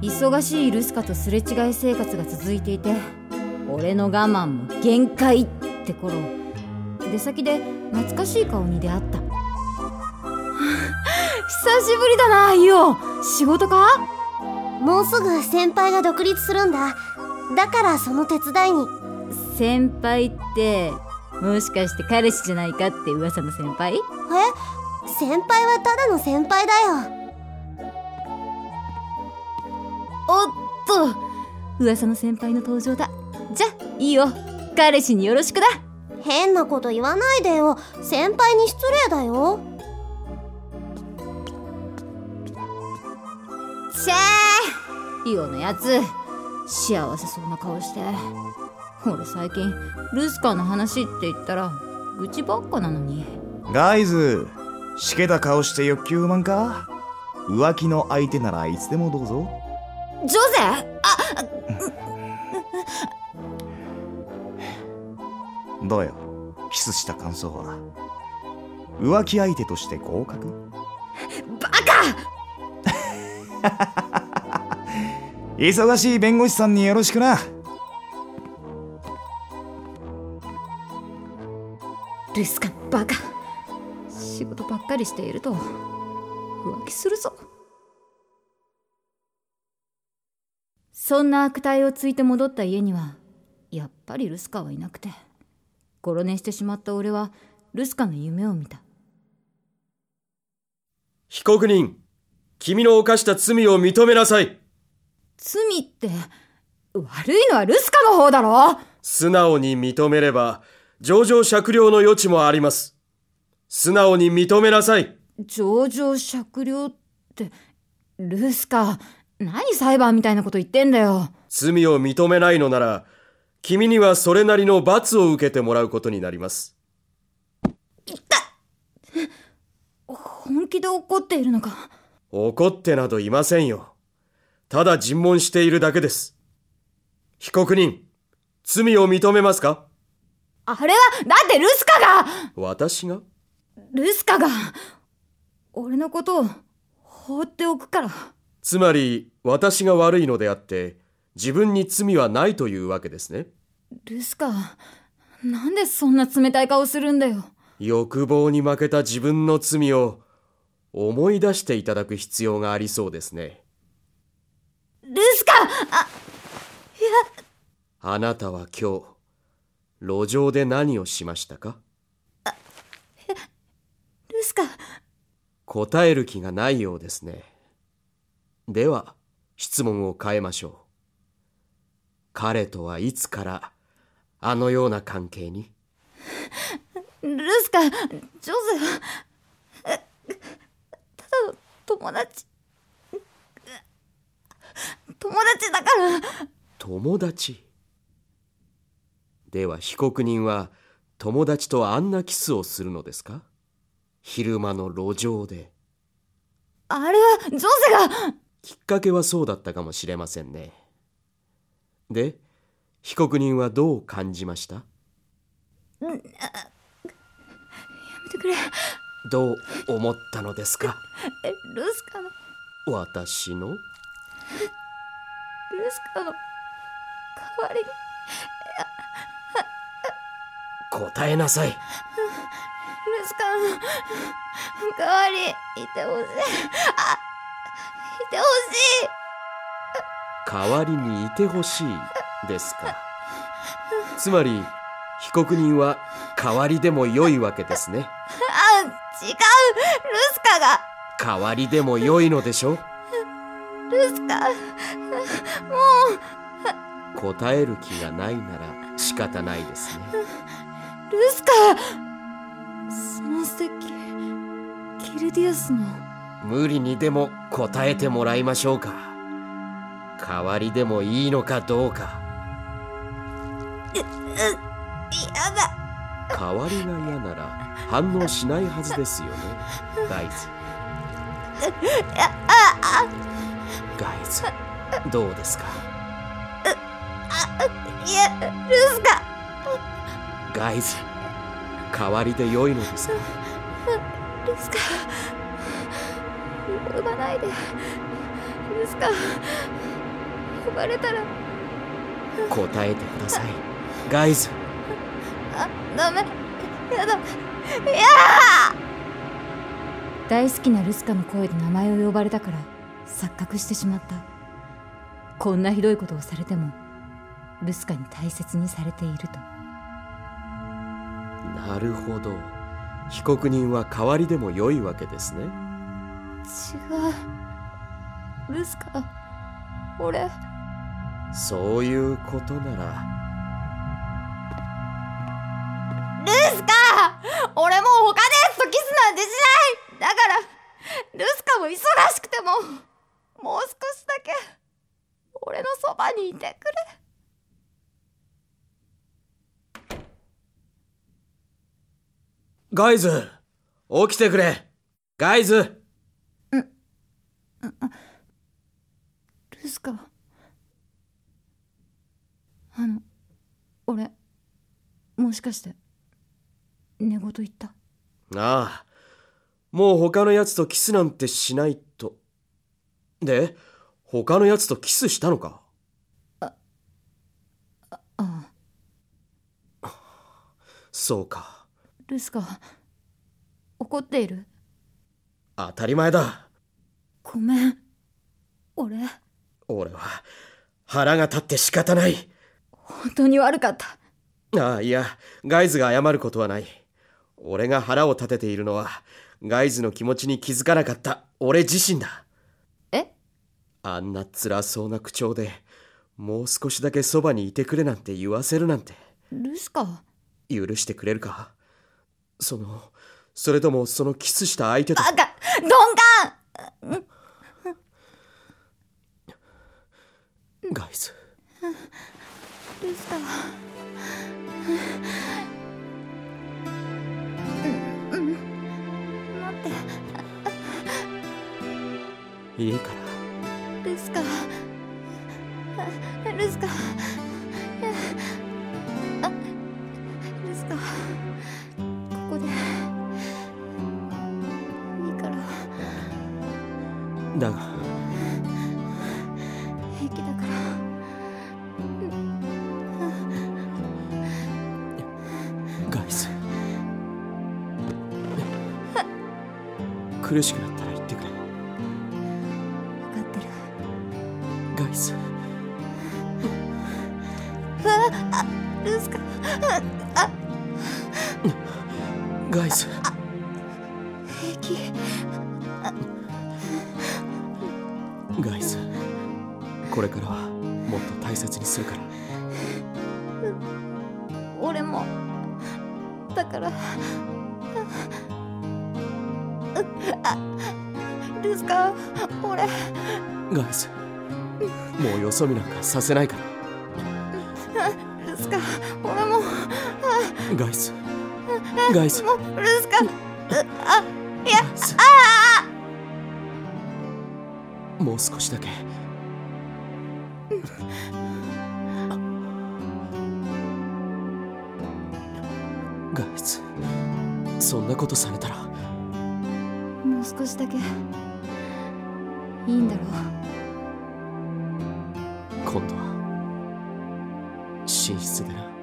忙しいルスカとすれ違い生活が続いていて俺の我慢も限界って頃。出先で懐かしい顔に出会った。久しぶりだなイオ仕事か？もうすぐ先輩が独立するんだ。だからその手伝いに。先輩ってもしかして彼氏じゃないかって噂の先輩？え？先輩はただの先輩だよと噂の先輩の登場だ。じゃいいよ。彼氏によろしくだ。変なこと言わないでよ。先輩に失礼だよ。チェー。イオのやつ。幸せそうな顔して。俺最近ルスカの話って言ったら愚痴ばっかなのに。ガイズしけた顔して欲求不満か？浮気の相手ならいつでもどうぞジョゼあどうよ。キスした感想は？浮気相手として合格？バカ！忙しい弁護士さんによろしくな。ルスカバカ。仕事ばっかりしていると浮気するぞそんな悪態をついて戻った家にはやっぱりルスカはいなくてゴロ寝してしまった俺はルスカの夢を見た。被告人君の犯した罪を認めなさい。罪って悪いのはルスカの方だろ？素直に認めれば情状酌量の余地もあります。素直に認めなさい。情状酌量ってルスカ何裁判みたいなこと言ってんだよ。罪を認めないのなら君にはそれなりの罰を受けてもらうことになります。本気で怒っているのか。怒ってなどいませんよ。ただ尋問しているだけです。被告人罪を認めますか？あれはだってルスカが。私が？ルスカが俺のことを放っておくからつまり私が悪いのであって自分に罪はないというわけですね。ルスカなんでそんな冷たい顔するんだよ。欲望に負けた自分の罪を思い出していただく必要がありそうですね。ルスカあいや。あなたは今日路上で何をしましたか？ルスカ答える気がないようですねでは質問を変えましょう。彼とはいつからあのような関係に？ルスカジョゼはただの友達。友達だから。友達？では被告人は友達とあんなキスをするのですか？昼間の路上で。あれはジョゼがきっかけはそうだったかもしれませんね。で被告人はどう感じました？やめてくれ。どう思ったのですか？ルスカの？私の？ルスカの代わりに。答えなさい。ルスカの代わりいてほしい。あいてほしい。代わりにいてほしいですか。つまり被告人は代わりでも良いわけですね。あ違う。ルスカが。代わりでも良いのでしょ？ルスカ。もう。答える気がないなら仕方ないですね。ルスカその素敵キルディアスの無理にでも答えてもらいましょうか。代わりでもいいのかどうか。嫌だ代わりが嫌なら反応しないはずですよね。ガイズ。ガイズどうですか？いやルスカガイズ代わりで良いのですか？ルスカ呼ばないで。ルスカ呼ばれたら。答えてください。ガイズ。あダメ。やだ。いや大好きなルスカの声で名前を呼ばれたから錯覚してしまった。こんなひどいことをされてもルスカに大切にされていると。なるほど。被告人は代わりでも良いわけですね違う。ルスカ俺。そういうことなら。ルスカ俺もう他のやつとキスなんてしない。だからルスカも忙しくてももう少しだけ俺のそばにいてくれ。ガイズ起きてくれ。ガイズルスカあの俺もしかして寝言言った？ああもう他のやつとキスなんてしないと。で他のやつとキスしたのか？ああそうか。ルスカ怒っている？当たり前だごめん。俺。俺は腹が立って仕方ない。本当に悪かった。ああいやガイズが謝ることはない。俺が腹を立てているのはガイズの気持ちに気づかなかった。俺自身だ。え？あんな辛そうな口調でもう少しだけそばにいてくれなんて言わせるなんて。ルスカ許してくれるか？そのそれともそのキスした相手と？バカ鈍感ルスカうんうん。待って。いいから。ルスカ。ルスカ苦しくなったら言ってくれ。分かってる。ガイズあルスカあガイズ平気。ガイズこれからはもっと大切にするから。俺も。だから。あルスカ俺。ガイズもうよそ見なんかさせないから。ルスカ俺も。ガイズガイズもうルスカうあいやガイズもう少しだけ。ガイズそんなことされたらもう少しだけ。いいんだろう。今度は。寝室でな。